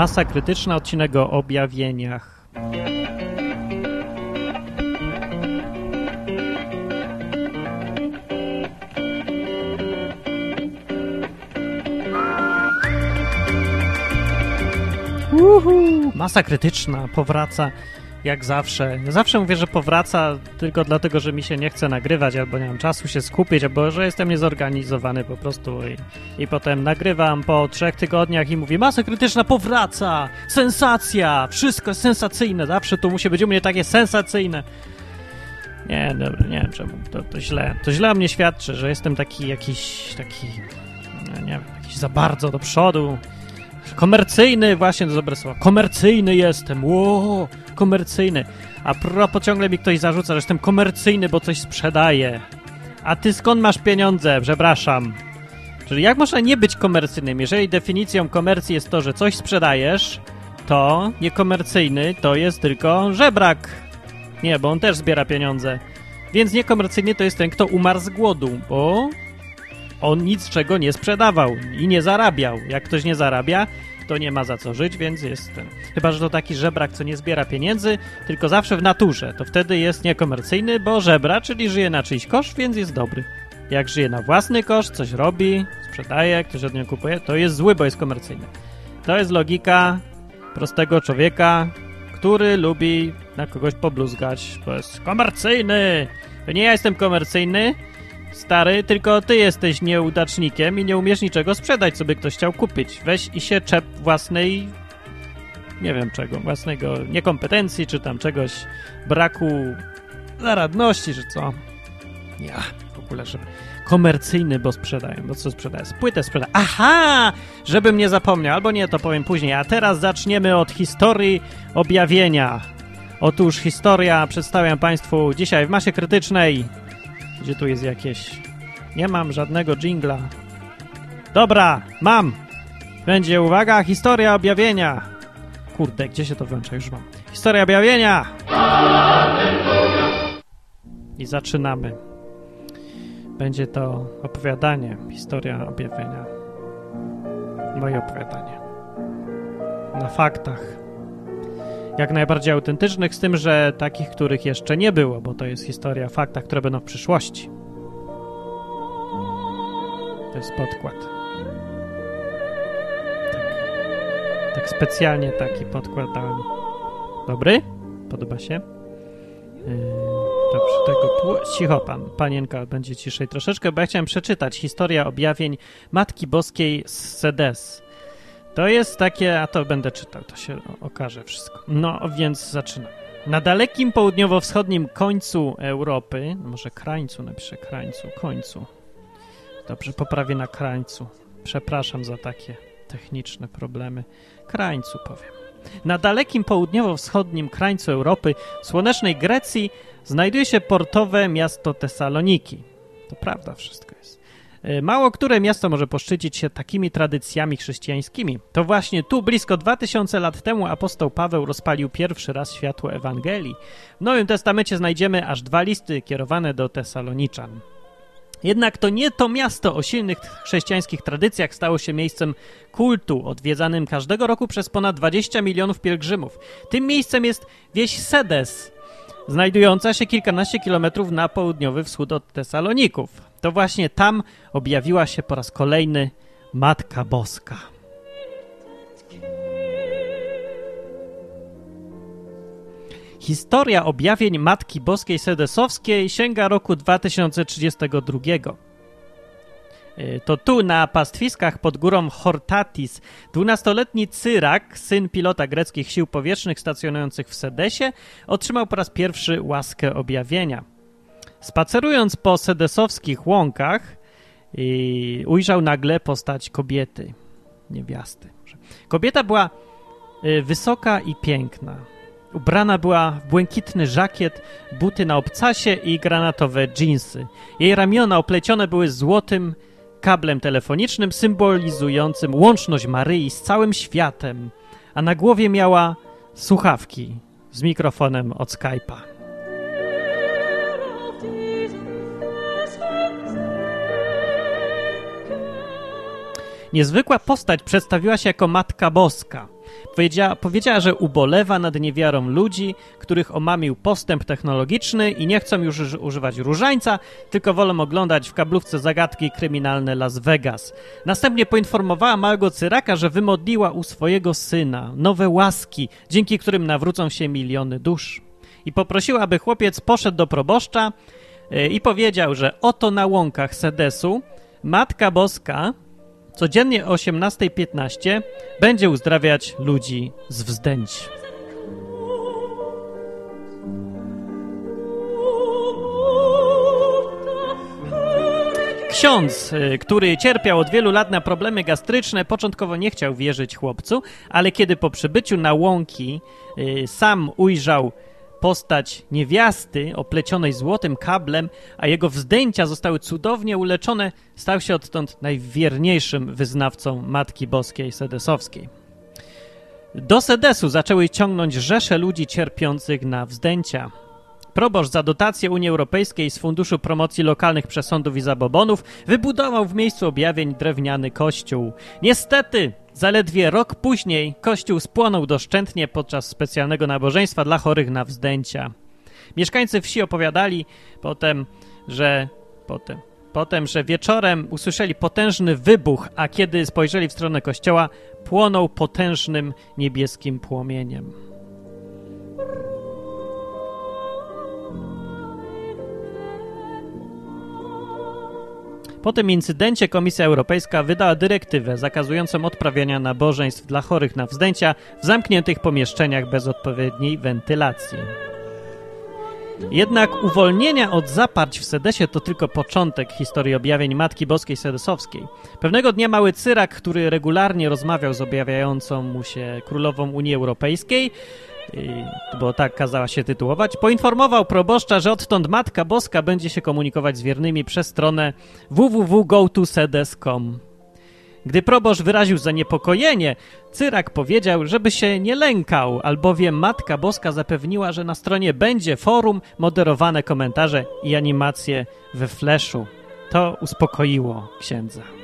Masa krytyczna, odcinek o objawieniach. Uhu, masa krytyczna powraca jak zawsze. Zawsze mówię, że powraca tylko dlatego, że mi się nie chce nagrywać, albo nie mam czasu się skupić, albo że jestem niezorganizowany po prostu i, i potem nagrywam po trzech tygodniach i mówię, masa krytyczna powraca, sensacja, wszystko jest sensacyjne, zawsze to musi być u mnie takie sensacyjne. Nie, dobra, nie wiem czemu, to, to źle, to źle o mnie świadczy, że jestem taki jakiś, taki, no nie wiem, jakiś za bardzo do przodu, Komercyjny, właśnie to dobre słowo. Komercyjny jestem, ło, komercyjny. A propos ciągle mi ktoś zarzuca, że jestem komercyjny, bo coś sprzedaję. A ty skąd masz pieniądze? Przepraszam. Czyli jak można nie być komercyjnym? Jeżeli definicją komercji jest to, że coś sprzedajesz, to niekomercyjny to jest tylko żebrak. Nie, bo on też zbiera pieniądze. Więc niekomercyjny to jest ten, kto umarł z głodu, bo on nic czego nie sprzedawał i nie zarabiał. Jak ktoś nie zarabia, to nie ma za co żyć, więc jest ten. Chyba, że to taki żebrak, co nie zbiera pieniędzy, tylko zawsze w naturze. To wtedy jest niekomercyjny, bo żebra, czyli żyje na czyjś koszt, więc jest dobry. Jak żyje na własny koszt, coś robi, sprzedaje, ktoś od niego kupuje, to jest zły, bo jest komercyjny. To jest logika prostego człowieka, który lubi na kogoś pobluzgać, bo jest komercyjny. To nie ja jestem komercyjny, Stary, tylko ty jesteś nieudacznikiem i nie umiesz niczego sprzedać, co by ktoś chciał kupić. Weź i się czep własnej, nie wiem czego, własnego niekompetencji, czy tam czegoś, braku zaradności, czy co. Ja, w ogóle, żeby komercyjny, bo sprzedają. Bo co sprzedają? Płytę sprzedają. Aha! Żebym nie zapomniał, albo nie, to powiem później. A teraz zaczniemy od historii objawienia. Otóż historia przedstawiam Państwu dzisiaj w masie krytycznej gdzie tu jest jakieś... Nie mam żadnego jingla. Dobra, mam! Będzie, uwaga, historia objawienia. Kurde, gdzie się to włącza? Już mam. Historia objawienia! I zaczynamy. Będzie to opowiadanie, historia objawienia. Moje opowiadanie. Na faktach. Jak najbardziej autentycznych, z tym, że takich, których jeszcze nie było, bo to jest historia o faktach, które będą w przyszłości. To jest podkład. Tak, tak specjalnie taki podkład dałem. Dobry? Podoba się? Yy, dobrze, tego. Cicho pan, panienka będzie ciszej troszeczkę, bo ja chciałem przeczytać historia objawień Matki Boskiej z Sedes. To jest takie, a to będę czytał, to się okaże wszystko. No, więc zaczynam. Na dalekim południowo-wschodnim końcu Europy, może krańcu, napiszę krańcu, końcu. Dobrze, poprawię na krańcu. Przepraszam za takie techniczne problemy. Krańcu powiem. Na dalekim południowo-wschodnim krańcu Europy, słonecznej Grecji, znajduje się portowe miasto Tesaloniki. To prawda wszystko jest. E, mało które miasto może poszczycić się takimi tradycjami chrześcijańskimi. To właśnie tu, blisko 2000 lat temu, apostoł Paweł rozpalił pierwszy raz światło Ewangelii. W Nowym Testamencie znajdziemy aż dwa listy kierowane do Tesaloniczan. Jednak to nie to miasto o silnych chrześcijańskich tradycjach stało się miejscem kultu, odwiedzanym każdego roku przez ponad 20 milionów pielgrzymów. Tym miejscem jest wieś Sedes, znajdująca się kilkanaście kilometrów na południowy wschód od Tesaloników. To właśnie tam objawiła się po raz kolejny Matka Boska. Historia objawień Matki Boskiej Sedesowskiej sięga roku 2032. E, to tu na pastwiskach pod górą Hortatis dwunastoletni Cyrak, syn pilota greckich sił powietrznych stacjonujących w Sedesie, otrzymał po raz pierwszy łaskę objawienia. Spacerując po sedesowskich łąkach, ujrzał nagle postać kobiety, niewiasty. Kobieta była y, wysoka i piękna. Ubrana była w błękitny żakiet, buty na obcasie i granatowe dżinsy. Jej ramiona oplecione były złotym kablem telefonicznym symbolizującym łączność Maryi z całym światem, a na głowie miała słuchawki z mikrofonem od Skype'a. Niezwykła postać przedstawiła się jako Matka Boska. Powiedziała, powiedziała, że ubolewa nad niewiarą ludzi, których omamił postęp technologiczny i nie chcą już używać różańca, tylko wolą oglądać w kablówce zagadki kryminalne Las Vegas. Następnie poinformowała małego Cyraka, że wymodliła u swojego syna nowe łaski, dzięki którym nawrócą się miliony dusz. I poprosiła, aby chłopiec poszedł do proboszcza yy, i powiedział, że oto na łąkach Sedesu Matka Boska codziennie o 18.15 będzie uzdrawiać ludzi z wzdęć. Ksiądz, y, który cierpiał od wielu lat na problemy gastryczne, początkowo nie chciał wierzyć chłopcu, ale kiedy po przybyciu na łąki y, sam ujrzał postać niewiasty oplecionej złotym kablem, a jego wzdęcia zostały cudownie uleczone, stał się odtąd najwierniejszym wyznawcą Matki Boskiej Sedesowskiej. Do Sedesu zaczęły ciągnąć rzesze ludzi cierpiących na wzdęcia. Proboszcz za dotację Unii Europejskiej z Funduszu Promocji Lokalnych Przesądów i Zabobonów wybudował w miejscu objawień drewniany kościół. Niestety, zaledwie rok później kościół spłonął doszczętnie podczas specjalnego nabożeństwa dla chorych na wzdęcia. Mieszkańcy wsi opowiadali potem, że potem, potem, że wieczorem usłyszeli potężny wybuch, a kiedy spojrzeli w stronę kościoła, płonął potężnym niebieskim płomieniem. Po tym incydencie Komisja Europejska wydała dyrektywę zakazującą odprawiania nabożeństw dla chorych na wzdęcia w zamkniętych pomieszczeniach bez odpowiedniej wentylacji. Jednak uwolnienia od zaparć w Sedesie to tylko początek historii objawień Matki Boskiej Sedesowskiej. Pewnego dnia mały Cyrak, który regularnie rozmawiał z objawiającą mu się królową Unii Europejskiej, bo tak kazała się tytułować, poinformował proboszcza, że odtąd Matka Boska będzie się komunikować z wiernymi przez stronę www.gotosedes.com. Gdy proboszcz wyraził zaniepokojenie, Cyrak powiedział, żeby się nie lękał, albowiem Matka Boska zapewniła, że na stronie będzie forum, moderowane komentarze i animacje we flashu. To uspokoiło księdza.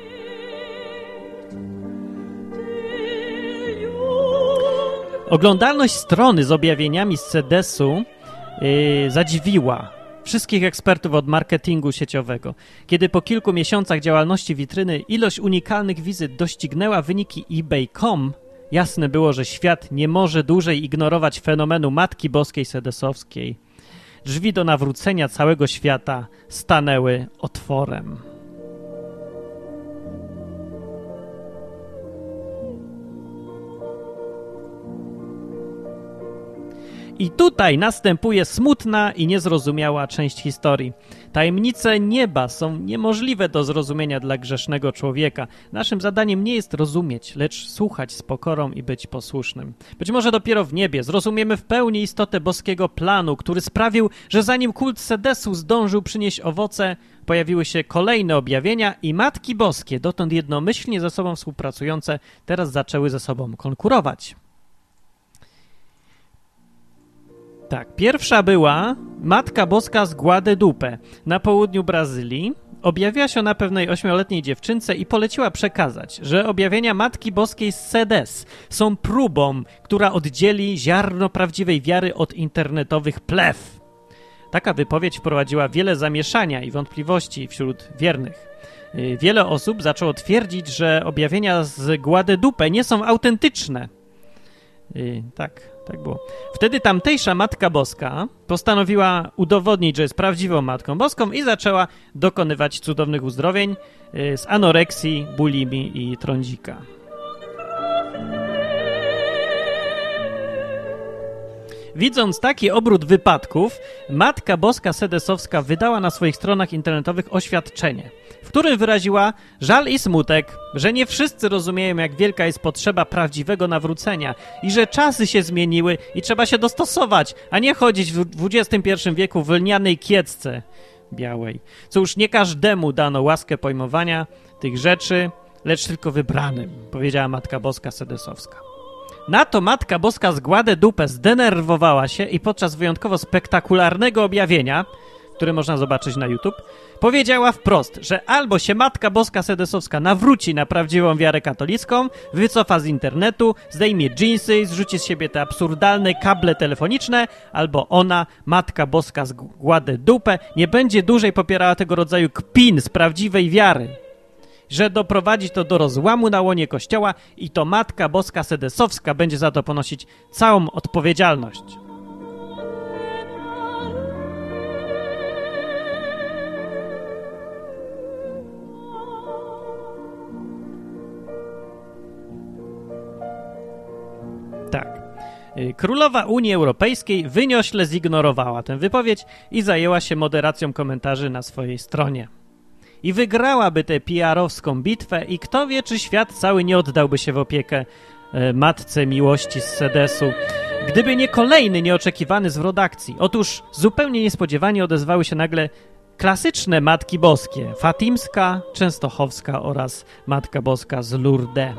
Oglądalność strony z objawieniami z CDS-u yy, zadziwiła wszystkich ekspertów od marketingu sieciowego. Kiedy po kilku miesiącach działalności witryny ilość unikalnych wizyt doścignęła wyniki eBay.com, jasne było, że świat nie może dłużej ignorować fenomenu Matki Boskiej Sedesowskiej. Drzwi do nawrócenia całego świata stanęły otworem. I tutaj następuje smutna i niezrozumiała część historii. Tajemnice nieba są niemożliwe do zrozumienia dla grzesznego człowieka. Naszym zadaniem nie jest rozumieć, lecz słuchać z pokorą i być posłusznym. Być może dopiero w niebie zrozumiemy w pełni istotę boskiego planu, który sprawił, że zanim kult Sedesu zdążył przynieść owoce, pojawiły się kolejne objawienia i matki boskie, dotąd jednomyślnie ze sobą współpracujące, teraz zaczęły ze sobą konkurować. Tak, pierwsza była Matka Boska z Guadalupe na południu Brazylii. Objawiła się na pewnej ośmioletniej dziewczynce i poleciła przekazać, że objawienia Matki Boskiej z Sedes są próbą, która oddzieli ziarno prawdziwej wiary od internetowych plew. Taka wypowiedź wprowadziła wiele zamieszania i wątpliwości wśród wiernych. Y, wiele osób zaczęło twierdzić, że objawienia z Guadalupe nie są autentyczne. I tak, tak było. Wtedy tamtejsza Matka Boska postanowiła udowodnić, że jest prawdziwą Matką Boską i zaczęła dokonywać cudownych uzdrowień y, z anoreksji, bulimi i trądzika. Widząc taki obrót wypadków, Matka Boska Sedesowska wydała na swoich stronach internetowych oświadczenie, w którym wyraziła żal i smutek, że nie wszyscy rozumieją, jak wielka jest potrzeba prawdziwego nawrócenia i że czasy się zmieniły i trzeba się dostosować, a nie chodzić w XXI wieku w lnianej kiecce białej. Cóż, nie każdemu dano łaskę pojmowania tych rzeczy, lecz tylko wybranym, powiedziała Matka Boska Sedesowska. Na to Matka Boska z Guadalupe zdenerwowała się i podczas wyjątkowo spektakularnego objawienia, który można zobaczyć na YouTube, powiedziała wprost, że albo się Matka Boska Sedesowska nawróci na prawdziwą wiarę katolicką, wycofa z internetu, zdejmie dżinsy, zrzuci z siebie te absurdalne kable telefoniczne, albo ona, Matka Boska z Gładę Dupę, nie będzie dłużej popierała tego rodzaju kpin z prawdziwej wiary że doprowadzi to do rozłamu na łonie kościoła i to Matka Boska Sedesowska będzie za to ponosić całą odpowiedzialność. Tak. Y, Królowa Unii Europejskiej wyniośle zignorowała tę wypowiedź i zajęła się moderacją komentarzy na swojej stronie i wygrałaby tę PR-owską bitwę i kto wie, czy świat cały nie oddałby się w opiekę e, matce miłości z Sedesu, gdyby nie kolejny nieoczekiwany zwrot akcji. Otóż zupełnie niespodziewanie odezwały się nagle klasyczne Matki Boskie, Fatimska, Częstochowska oraz Matka Boska z Lourdes.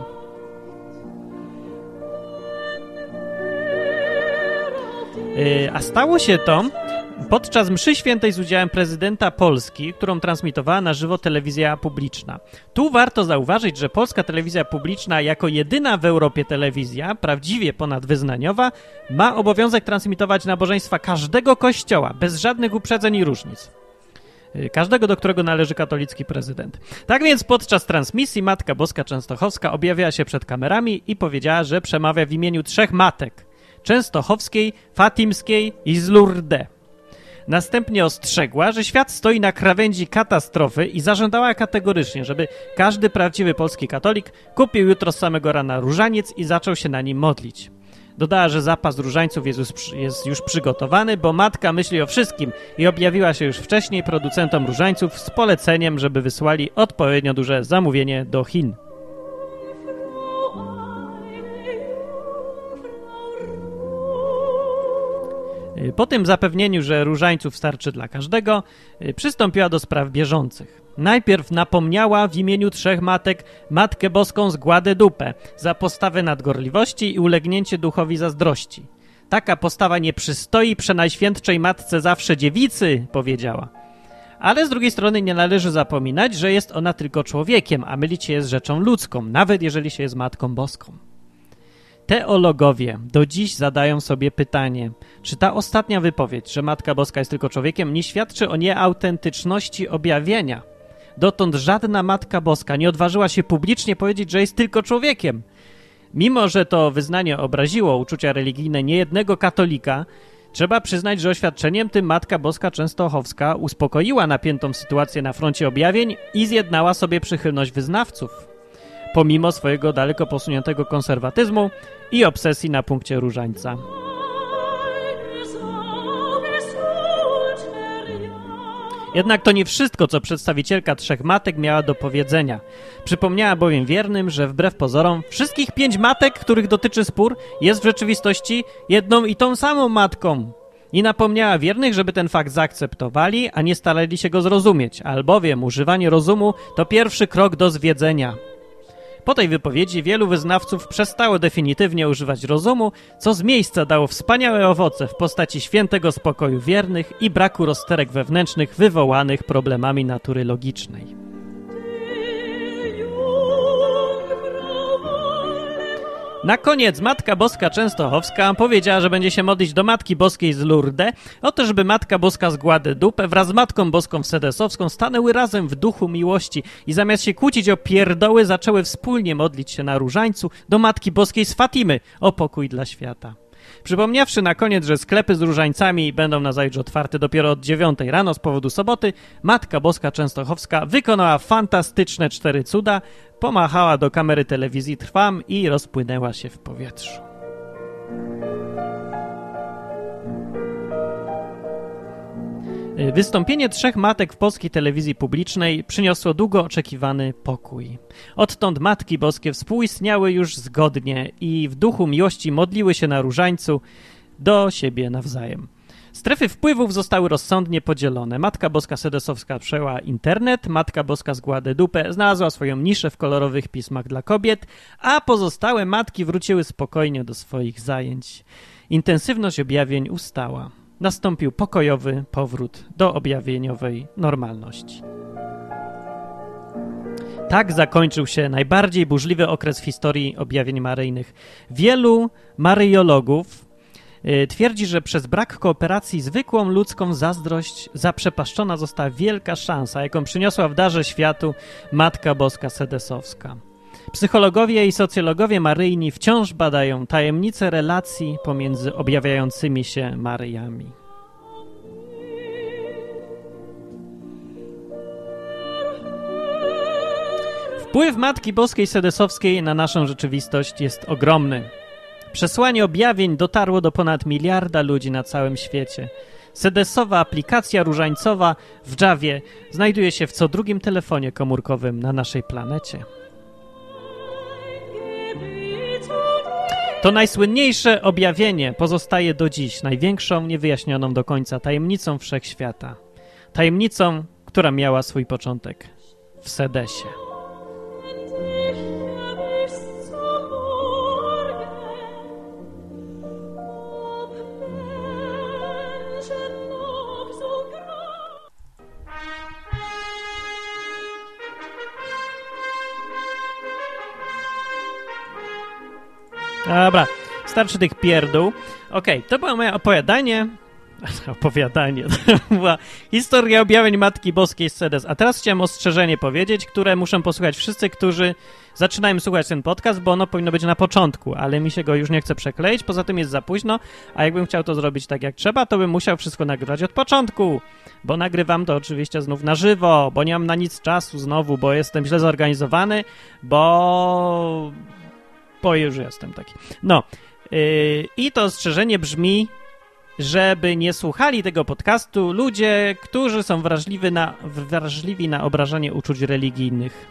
E, a stało się to podczas mszy świętej z udziałem prezydenta Polski, którą transmitowała na żywo telewizja publiczna. Tu warto zauważyć, że polska telewizja publiczna jako jedyna w Europie telewizja, prawdziwie ponadwyznaniowa, ma obowiązek transmitować nabożeństwa każdego kościoła, bez żadnych uprzedzeń i różnic y, każdego, do którego należy katolicki prezydent. Tak więc podczas transmisji Matka Boska Częstochowska objawiała się przed kamerami i powiedziała, że przemawia w imieniu trzech matek: Częstochowskiej, Fatimskiej i z Lourdes. Następnie ostrzegła, że świat stoi na krawędzi katastrofy i zażądała kategorycznie, żeby każdy prawdziwy polski katolik kupił jutro z samego rana różaniec i zaczął się na nim modlić. Dodała, że zapas różańców jest już, jest już przygotowany, bo matka myśli o wszystkim i objawiła się już wcześniej producentom różańców z poleceniem, żeby wysłali odpowiednio duże zamówienie do Chin. Po tym zapewnieniu, że różańców starczy dla każdego, y, przystąpiła do spraw bieżących. Najpierw napomniała w imieniu trzech matek Matkę Boską z Guadedupę za postawę nadgorliwości i ulegnięcie duchowi zazdrości. Taka postawa nie przystoi przenajświętszej matce zawsze dziewicy, powiedziała. Ale z drugiej strony nie należy zapominać, że jest ona tylko człowiekiem, a mylić się jest rzeczą ludzką, nawet jeżeli się jest Matką Boską. Teologowie do dziś zadają sobie pytanie, czy ta ostatnia wypowiedź, że Matka Boska jest tylko człowiekiem, nie świadczy o nieautentyczności objawienia. Dotąd żadna Matka Boska nie odważyła się publicznie powiedzieć, że jest tylko człowiekiem. Mimo, że to wyznanie obraziło uczucia religijne niejednego katolika, trzeba przyznać, że oświadczeniem tym Matka Boska Częstochowska uspokoiła napiętą sytuację na froncie objawień i zjednała sobie przychylność wyznawców pomimo swojego daleko posuniętego konserwatyzmu i obsesji na punkcie różańca. Jednak to nie wszystko, co przedstawicielka trzech matek miała do powiedzenia. Przypomniała bowiem wiernym, że wbrew pozorom wszystkich pięć matek, których dotyczy spór, jest w rzeczywistości jedną i tą samą matką. I napomniała wiernych, żeby ten fakt zaakceptowali, a nie starali się go zrozumieć, albowiem używanie rozumu to pierwszy krok do zwiedzenia. Po tej wypowiedzi wielu wyznawców przestało definitywnie używać rozumu, co z miejsca dało wspaniałe owoce w postaci świętego spokoju wiernych i braku rozterek wewnętrznych wywołanych problemami natury logicznej. Na koniec Matka Boska Częstochowska powiedziała, że będzie się modlić do Matki Boskiej z Lourdes, o to, żeby Matka Boska z Guadeloupe wraz z Matką Boską Sedesowską stanęły razem w duchu miłości i zamiast się kłócić o pierdoły, zaczęły wspólnie modlić się na różańcu do Matki Boskiej z Fatimy o pokój dla świata. Przypomniawszy na koniec, że sklepy z różańcami będą na zajutrz otwarte dopiero od 9 rano z powodu soboty, Matka Boska Częstochowska wykonała fantastyczne cztery cuda, pomachała do kamery telewizji Trwam i rozpłynęła się w powietrzu. Wystąpienie trzech matek w polskiej telewizji publicznej przyniosło długo oczekiwany pokój. Odtąd Matki Boskie współistniały już zgodnie i w duchu miłości modliły się na różańcu do siebie nawzajem. Strefy wpływów zostały rozsądnie podzielone. Matka Boska Sedesowska przejęła internet, Matka Boska z Guadalupe znalazła swoją niszę w kolorowych pismach dla kobiet, a pozostałe matki wróciły spokojnie do swoich zajęć. Intensywność objawień ustała. Nastąpił pokojowy powrót do objawieniowej normalności. Tak zakończył się najbardziej burzliwy okres w historii objawień maryjnych. Wielu maryjologów y, twierdzi, że przez brak kooperacji zwykłą ludzką zazdrość zaprzepaszczona została wielka szansa, jaką przyniosła w darze światu Matka Boska Sedesowska. Psychologowie i socjologowie maryjni wciąż badają tajemnice relacji pomiędzy objawiającymi się Maryjami. Wpływ Matki Boskiej Sedesowskiej na naszą rzeczywistość jest ogromny. Przesłanie objawień dotarło do ponad miliarda ludzi na całym świecie. Sedesowa aplikacja różańcowa w Javie znajduje się w co drugim telefonie komórkowym na naszej planecie. To najsłynniejsze objawienie pozostaje do dziś największą, niewyjaśnioną do końca tajemnicą wszechświata. Tajemnicą, która miała swój początek w Sedesie. Dobra, starczy tych pierdół. Okej, okay, to było moje opowiadanie. Opowiadanie. To była historia objawień Matki Boskiej z CDS. A teraz chciałem ostrzeżenie powiedzieć, które muszą posłuchać wszyscy, którzy zaczynają słuchać ten podcast, bo ono powinno być na początku, ale mi się go już nie chce przekleić, poza tym jest za późno, a jakbym chciał to zrobić tak jak trzeba, to bym musiał wszystko nagrywać od początku, bo nagrywam to oczywiście znów na żywo, bo nie mam na nic czasu znowu, bo jestem źle zorganizowany, bo bo już jestem taki. No. Yy, I to ostrzeżenie brzmi, żeby nie słuchali tego podcastu ludzie, którzy są wrażliwi na, wrażliwi na obrażanie uczuć religijnych.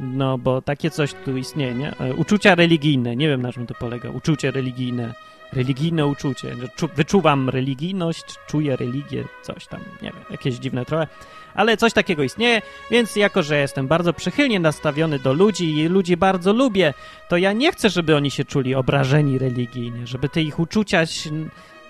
No, bo takie coś tu istnieje, nie? E, uczucia religijne, nie wiem na czym to polega. Uczucie religijne, religijne uczucie. Wyczuwam religijność, czuję religię, coś tam, nie wiem, jakieś dziwne trochę ale coś takiego istnieje, więc jako, że jestem bardzo przychylnie nastawiony do ludzi i ludzi bardzo lubię, to ja nie chcę, żeby oni się czuli obrażeni religijnie, żeby te ich uczucia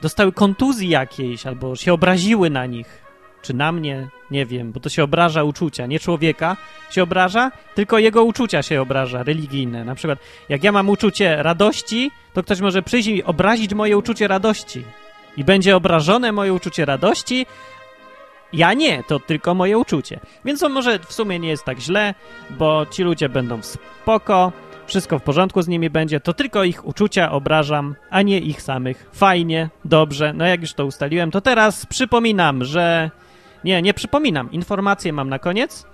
dostały kontuzji jakiejś albo się obraziły na nich. Czy na mnie? Nie wiem, bo to się obraża uczucia, nie człowieka się obraża, tylko jego uczucia się obraża, religijne. Na przykład, jak ja mam uczucie radości, to ktoś może przyjść i obrazić moje uczucie radości. I będzie obrażone moje uczucie radości, ja nie, to tylko moje uczucie. Więc to może w sumie nie jest tak źle, bo ci ludzie będą spoko, wszystko w porządku z nimi będzie, to tylko ich uczucia obrażam, a nie ich samych. Fajnie, dobrze, no jak już to ustaliłem, to teraz przypominam, że... Nie, nie przypominam, informacje mam na koniec.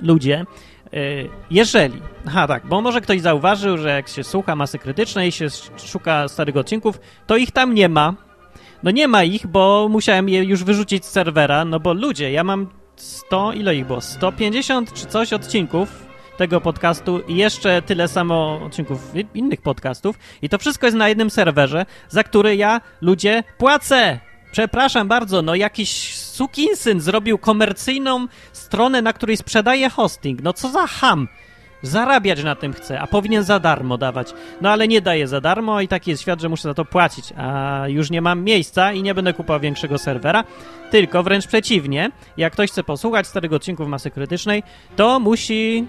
Ludzie, y, jeżeli, aha tak, bo może ktoś zauważył, że jak się słucha masy krytycznej i się szuka starych odcinków, to ich tam nie ma, no nie ma ich, bo musiałem je już wyrzucić z serwera, no bo ludzie, ja mam 100, ile ich było? 150 czy coś odcinków tego podcastu i jeszcze tyle samo odcinków innych podcastów i to wszystko jest na jednym serwerze, za który ja, ludzie, płacę! Przepraszam bardzo, no jakiś sukinsyn zrobił komercyjną stronę, na której sprzedaje hosting. No co za ham! Zarabiać na tym chce, a powinien za darmo dawać. No ale nie daje za darmo i taki jest świat, że muszę za to płacić, a już nie mam miejsca i nie będę kupował większego serwera, tylko wręcz przeciwnie, jak ktoś chce posłuchać starych odcinków Masy Krytycznej, to musi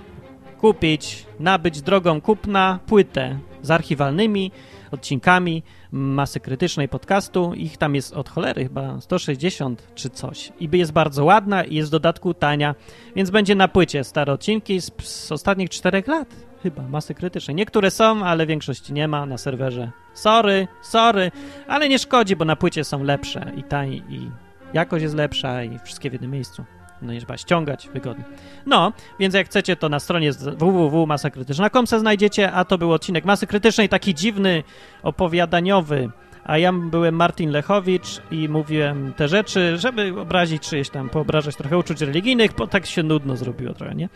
kupić, nabyć drogą kupna płytę z archiwalnymi odcinkami masy krytycznej podcastu. Ich tam jest od cholery chyba 160 czy coś. I jest bardzo ładna i jest w dodatku tania, więc będzie na płycie stare odcinki z, z ostatnich czterech lat. Chyba, masy krytycznej. Niektóre są, ale większości nie ma na serwerze. Sorry, sorry, ale nie szkodzi, bo na płycie są lepsze i taniej i jakość jest lepsza i wszystkie w jednym miejscu no nie trzeba ściągać wygodnie. No, więc jak chcecie, to na stronie www.masakrytyczna.com se znajdziecie, a to był odcinek Masy Krytycznej, taki dziwny, opowiadaniowy, a ja byłem Martin Lechowicz i mówiłem te rzeczy, żeby obrazić czyjeś tam, poobrażać trochę uczuć religijnych, bo tak się nudno zrobiło trochę, nie?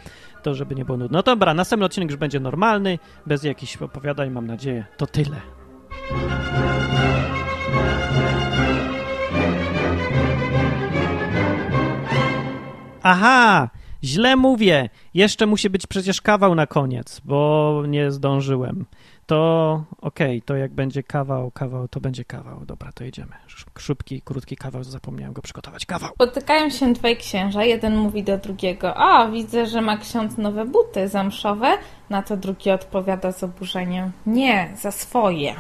To, żeby nie było nudno. No dobra, następny odcinek już będzie normalny, bez jakichś opowiadań, mam nadzieję. To tyle. Aha, źle mówię. Jeszcze musi być przecież kawał na koniec, bo nie zdążyłem. to okej, okay, to jak będzie kawał, kawał, to będzie kawał. Dobra, to idziemy. Szybki, krótki kawał, zapomniałem go przygotować. Kawał! Spotykają się dwaj księża. Jeden mówi do drugiego, a widzę, że ma ksiądz nowe buty zamszowe. Na to drugi odpowiada z oburzeniem, nie, za swoje.